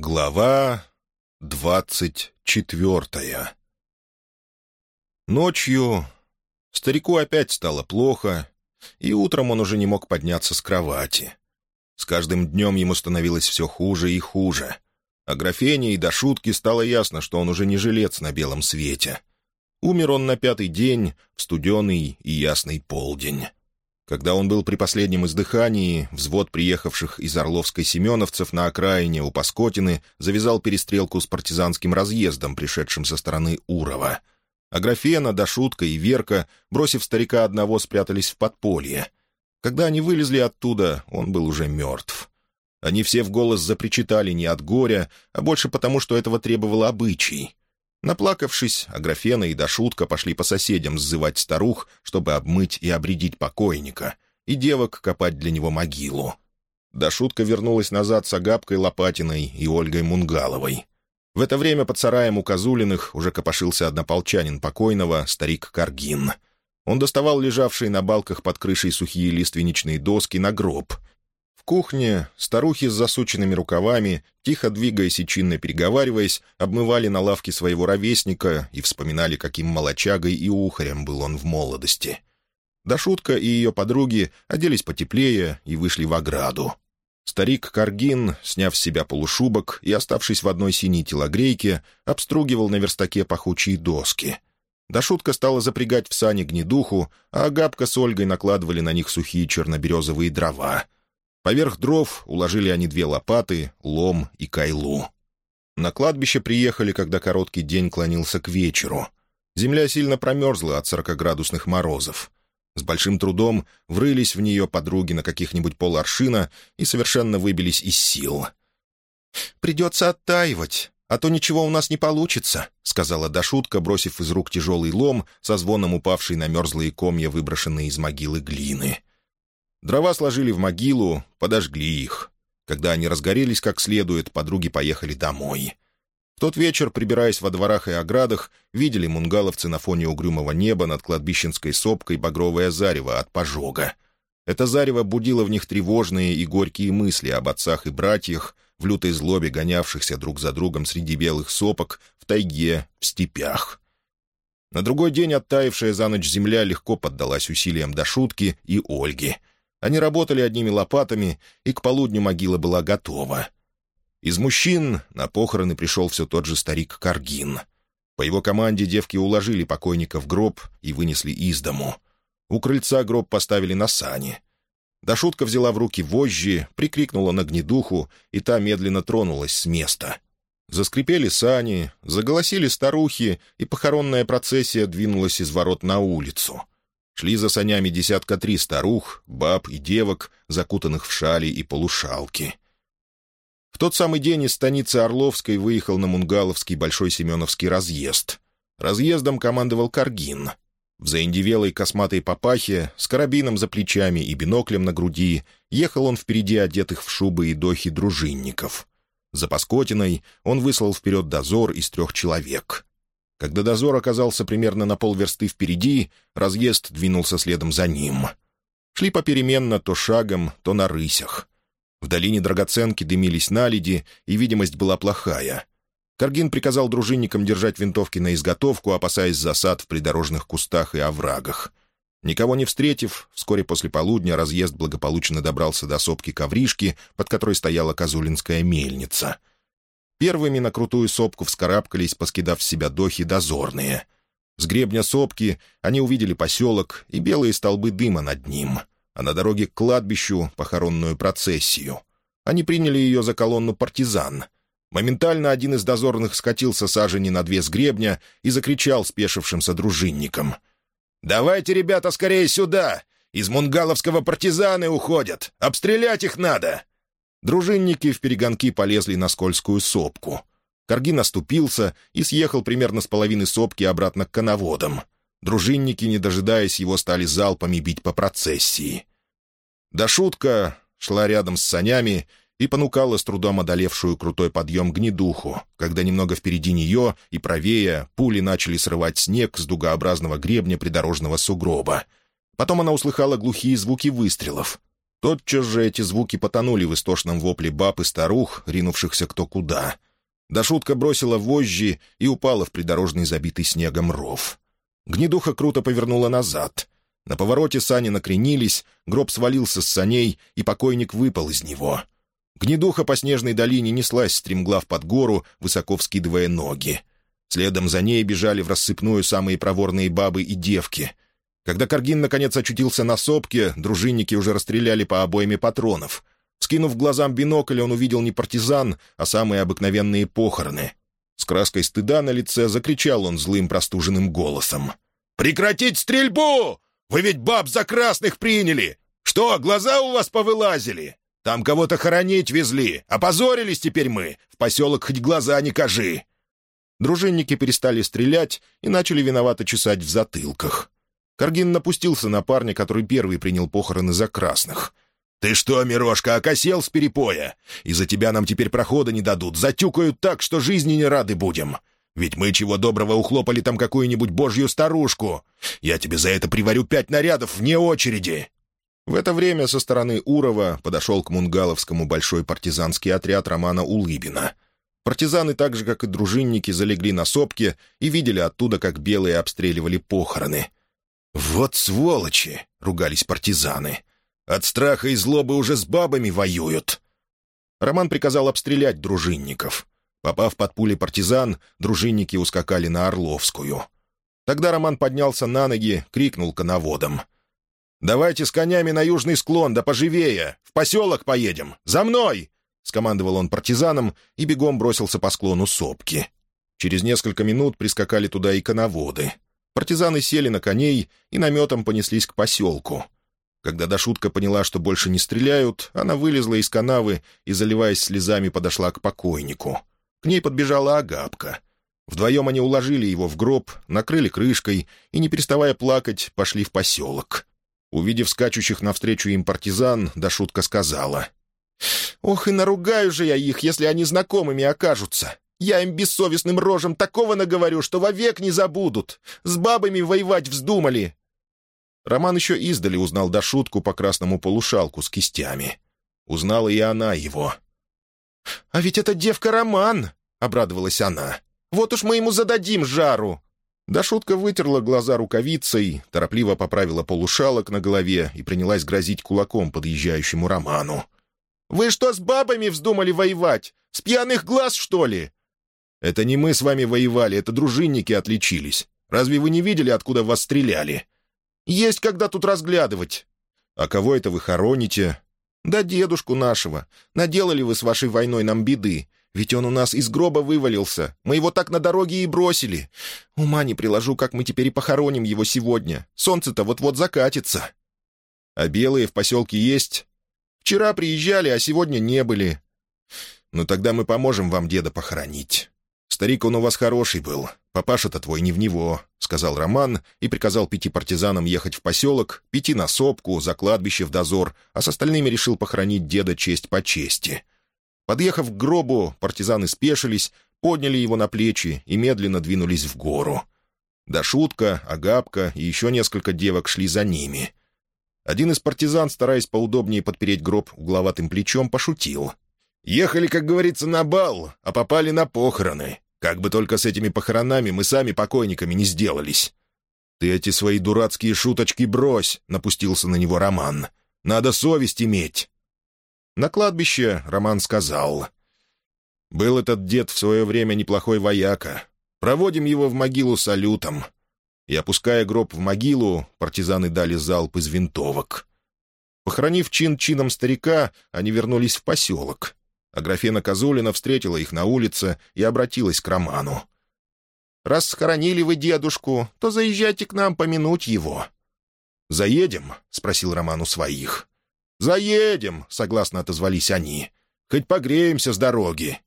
Глава двадцать четвертая Ночью старику опять стало плохо, и утром он уже не мог подняться с кровати. С каждым днем ему становилось все хуже и хуже. А графене и до шутки стало ясно, что он уже не жилец на белом свете. Умер он на пятый день, в студеный и ясный полдень. Когда он был при последнем издыхании, взвод приехавших из Орловской семеновцев на окраине у Паскотины завязал перестрелку с партизанским разъездом, пришедшим со стороны Урова. Аграфена, Дашутка и Верка, бросив старика одного, спрятались в подполье. Когда они вылезли оттуда, он был уже мертв. Они все в голос запричитали не от горя, а больше потому, что этого требовал обычай. Наплакавшись, Аграфена и Дашутка пошли по соседям сзывать старух, чтобы обмыть и обредить покойника, и девок копать для него могилу. Дашутка вернулась назад с Агапкой Лопатиной и Ольгой Мунгаловой. В это время под сараем у Козулиных уже копошился однополчанин покойного, старик Каргин. Он доставал лежавшие на балках под крышей сухие лиственничные доски на гроб кухне старухи с засученными рукавами, тихо двигаясь и чинно переговариваясь, обмывали на лавке своего ровесника и вспоминали, каким молочагой и ухарем был он в молодости. Дашутка и ее подруги оделись потеплее и вышли в ограду. Старик Каргин, сняв с себя полушубок и оставшись в одной синей телогрейке, обстругивал на верстаке пахучие доски. Дашутка стала запрягать в сани гнедуху, а Агапка с Ольгой накладывали на них сухие черноберезовые дрова — Поверх дров уложили они две лопаты, лом и кайлу. На кладбище приехали, когда короткий день клонился к вечеру. Земля сильно промерзла от сорокоградусных морозов. С большим трудом врылись в нее подруги на каких-нибудь поларшина и совершенно выбились из сил. «Придется оттаивать, а то ничего у нас не получится», — сказала Дашутка, бросив из рук тяжелый лом, со звоном упавший на мерзлые комья, выброшенные из могилы глины. Дрова сложили в могилу, подожгли их. Когда они разгорелись как следует, подруги поехали домой. В тот вечер, прибираясь во дворах и оградах, видели мунгаловцы на фоне угрюмого неба над кладбищенской сопкой багровое зарево от пожога. Это зарево будило в них тревожные и горькие мысли об отцах и братьях, в лютой злобе гонявшихся друг за другом среди белых сопок, в тайге, в степях. На другой день оттаившая за ночь земля легко поддалась усилиям до шутки и Ольги — они работали одними лопатами, и к полудню могила была готова. Из мужчин на похороны пришел все тот же старик Каргин. По его команде девки уложили покойника в гроб и вынесли из дому. У крыльца гроб поставили на сани. Дашутка взяла в руки вожжи, прикрикнула на гнедуху, и та медленно тронулась с места. Заскрипели сани, заголосили старухи, и похоронная процессия двинулась из ворот на улицу — Шли за санями десятка три старух, баб и девок, закутанных в шали и полушалки. В тот самый день из станицы Орловской выехал на Мунгаловский Большой Семеновский разъезд. Разъездом командовал Каргин. В заиндевелой косматой папахе, с карабином за плечами и биноклем на груди, ехал он впереди одетых в шубы и дохи дружинников. За Паскотиной он выслал вперед дозор из трех человек. Когда дозор оказался примерно на полверсты впереди, разъезд двинулся следом за ним. Шли попеременно то шагом, то на рысях. В долине драгоценки дымились наледи, и видимость была плохая. Каргин приказал дружинникам держать винтовки на изготовку, опасаясь засад в придорожных кустах и оврагах. Никого не встретив, вскоре после полудня разъезд благополучно добрался до сопки Ковришки, под которой стояла Козулинская мельница. Первыми на крутую сопку вскарабкались, поскидав себя дохи дозорные. С гребня сопки они увидели поселок и белые столбы дыма над ним, а на дороге к кладбищу — похоронную процессию. Они приняли ее за колонну партизан. Моментально один из дозорных скатился сажени на две с гребня и закричал спешившимся дружинникам. «Давайте, ребята, скорее сюда! Из мунгаловского партизаны уходят! Обстрелять их надо!» Дружинники в перегонки полезли на скользкую сопку. Каргин наступился и съехал примерно с половины сопки обратно к коноводам. Дружинники, не дожидаясь его, стали залпами бить по процессии. Да шутка шла рядом с санями и понукала с трудом одолевшую крутой подъем гнедуху, когда немного впереди нее и правее пули начали срывать снег с дугообразного гребня придорожного сугроба. Потом она услыхала глухие звуки выстрелов. Тотчас же эти звуки потонули в истошном вопле баб и старух, ринувшихся кто куда. Дашутка бросила вожжи и упала в придорожный забитый снегом ров. Гнедуха круто повернула назад. На повороте сани накренились, гроб свалился с саней, и покойник выпал из него. Гнедуха по снежной долине неслась стремглав под гору, высоко вскидывая ноги. Следом за ней бежали в рассыпную самые проворные бабы и девки. Когда Каргин наконец очутился на сопке, дружинники уже расстреляли по обойме патронов. Скинув глазам бинокль, он увидел не партизан, а самые обыкновенные похороны. С краской стыда на лице закричал он злым простуженным голосом. «Прекратить стрельбу! Вы ведь баб за красных приняли! Что, глаза у вас повылазили? Там кого-то хоронить везли. Опозорились теперь мы. В поселок хоть глаза не кажи!» Дружинники перестали стрелять и начали виновато чесать в затылках. Каргин напустился на парня, который первый принял похороны за красных. «Ты что, Мирошка, окосел с перепоя? Из-за тебя нам теперь прохода не дадут, затюкают так, что жизни не рады будем. Ведь мы чего доброго ухлопали там какую-нибудь божью старушку. Я тебе за это приварю пять нарядов вне очереди». В это время со стороны Урова подошел к Мунгаловскому большой партизанский отряд Романа Улыбина — Партизаны, так же, как и дружинники, залегли на сопке и видели оттуда, как белые обстреливали похороны. «Вот сволочи!» — ругались партизаны. «От страха и злобы уже с бабами воюют!» Роман приказал обстрелять дружинников. Попав под пули партизан, дружинники ускакали на Орловскую. Тогда Роман поднялся на ноги, крикнул коноводам. «Давайте с конями на южный склон, да поживее! В поселок поедем! За мной! — скомандовал он партизанам и бегом бросился по склону сопки. Через несколько минут прискакали туда и коноводы. Партизаны сели на коней и наметом понеслись к поселку. Когда Дашутка поняла, что больше не стреляют, она вылезла из канавы и, заливаясь слезами, подошла к покойнику. К ней подбежала Агапка. Вдвоем они уложили его в гроб, накрыли крышкой и, не переставая плакать, пошли в поселок. Увидев скачущих навстречу им партизан, Дашутка сказала — Ох, и наругаю же я их, если они знакомыми окажутся. Я им бессовестным рожем такого наговорю, что вовек не забудут. С бабами воевать вздумали». Роман еще издали узнал до шутку по красному полушалку с кистями. Узнала и она его. «А ведь это девка Роман!» — обрадовалась она. «Вот уж мы ему зададим жару!» Дашутка вытерла глаза рукавицей, торопливо поправила полушалок на голове и принялась грозить кулаком подъезжающему Роману. Вы что, с бабами вздумали воевать? С пьяных глаз, что ли?» «Это не мы с вами воевали, это дружинники отличились. Разве вы не видели, откуда вас стреляли?» «Есть когда тут разглядывать». «А кого это вы хороните?» «Да дедушку нашего. Наделали вы с вашей войной нам беды. Ведь он у нас из гроба вывалился. Мы его так на дороге и бросили. Ума не приложу, как мы теперь и похороним его сегодня. Солнце-то вот-вот закатится». «А белые в поселке есть?» Вчера приезжали, а сегодня не были». «Ну тогда мы поможем вам деда похоронить. Старик он у вас хороший был. Папаша-то твой не в него», — сказал Роман и приказал пяти партизанам ехать в поселок, пяти на сопку, за кладбище в дозор, а с остальными решил похоронить деда честь по чести. Подъехав к гробу, партизаны спешились, подняли его на плечи и медленно двинулись в гору. Дашутка, Агапка и еще несколько девок шли за ними. Один из партизан, стараясь поудобнее подпереть гроб угловатым плечом, пошутил. «Ехали, как говорится, на бал, а попали на похороны. Как бы только с этими похоронами мы сами покойниками не сделались». «Ты эти свои дурацкие шуточки брось», — напустился на него Роман. «Надо совесть иметь». На кладбище Роман сказал. «Был этот дед в свое время неплохой вояка. Проводим его в могилу салютом и, опуская гроб в могилу, партизаны дали залп из винтовок. Похоронив чин чином старика, они вернулись в поселок. Аграфена Козулина встретила их на улице и обратилась к Роману. «Раз схоронили вы дедушку, то заезжайте к нам помянуть его». «Заедем?» — спросил Роман у своих. «Заедем», — согласно отозвались они. «Хоть погреемся с дороги».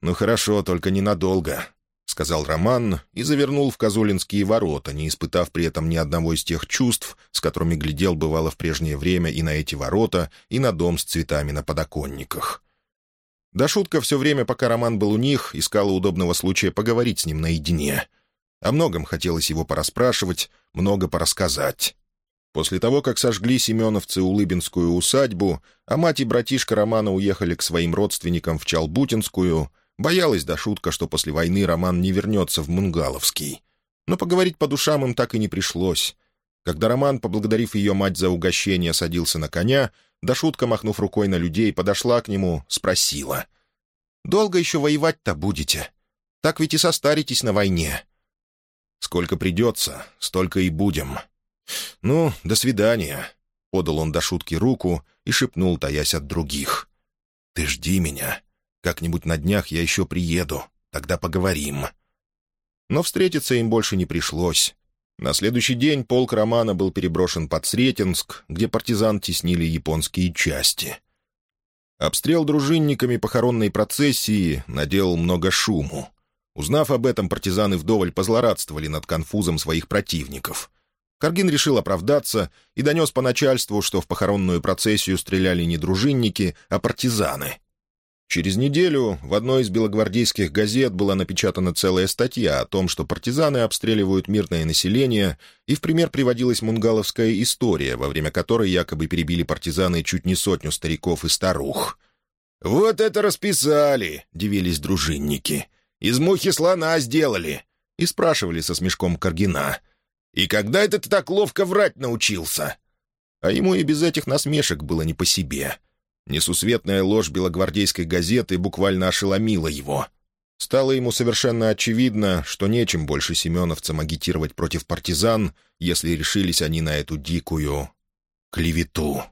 «Ну хорошо, только ненадолго. — сказал Роман и завернул в Козулинские ворота, не испытав при этом ни одного из тех чувств, с которыми глядел бывало в прежнее время и на эти ворота, и на дом с цветами на подоконниках. Да шутка все время, пока Роман был у них, искала удобного случая поговорить с ним наедине. О многом хотелось его порасспрашивать, много порассказать. После того, как сожгли семеновцы Улыбинскую усадьбу, а мать и братишка Романа уехали к своим родственникам в Чалбутинскую, боялась до шутка, что после войны Роман не вернется в Мунгаловский. Но поговорить по душам им так и не пришлось. Когда Роман, поблагодарив ее мать за угощение, садился на коня, до шутка, махнув рукой на людей, подошла к нему, спросила. «Долго еще воевать-то будете? Так ведь и состаритесь на войне». «Сколько придется, столько и будем», «Ну, до свидания», — подал он до шутки руку и шепнул, таясь от других. «Ты жди меня. Как-нибудь на днях я еще приеду. Тогда поговорим». Но встретиться им больше не пришлось. На следующий день полк Романа был переброшен под Сретенск, где партизан теснили японские части. Обстрел дружинниками похоронной процессии наделал много шуму. Узнав об этом, партизаны вдоволь позлорадствовали над конфузом своих противников — Каргин решил оправдаться и донес по начальству, что в похоронную процессию стреляли не дружинники, а партизаны. Через неделю в одной из белогвардейских газет была напечатана целая статья о том, что партизаны обстреливают мирное население, и в пример приводилась мунгаловская история, во время которой якобы перебили партизаны чуть не сотню стариков и старух. «Вот это расписали!» — дивились дружинники. «Из мухи слона сделали!» И спрашивали со смешком Каргина — и когда это ты так ловко врать научился?» А ему и без этих насмешек было не по себе. Несусветная ложь белогвардейской газеты буквально ошеломила его. Стало ему совершенно очевидно, что нечем больше семеновцам агитировать против партизан, если решились они на эту дикую клевету.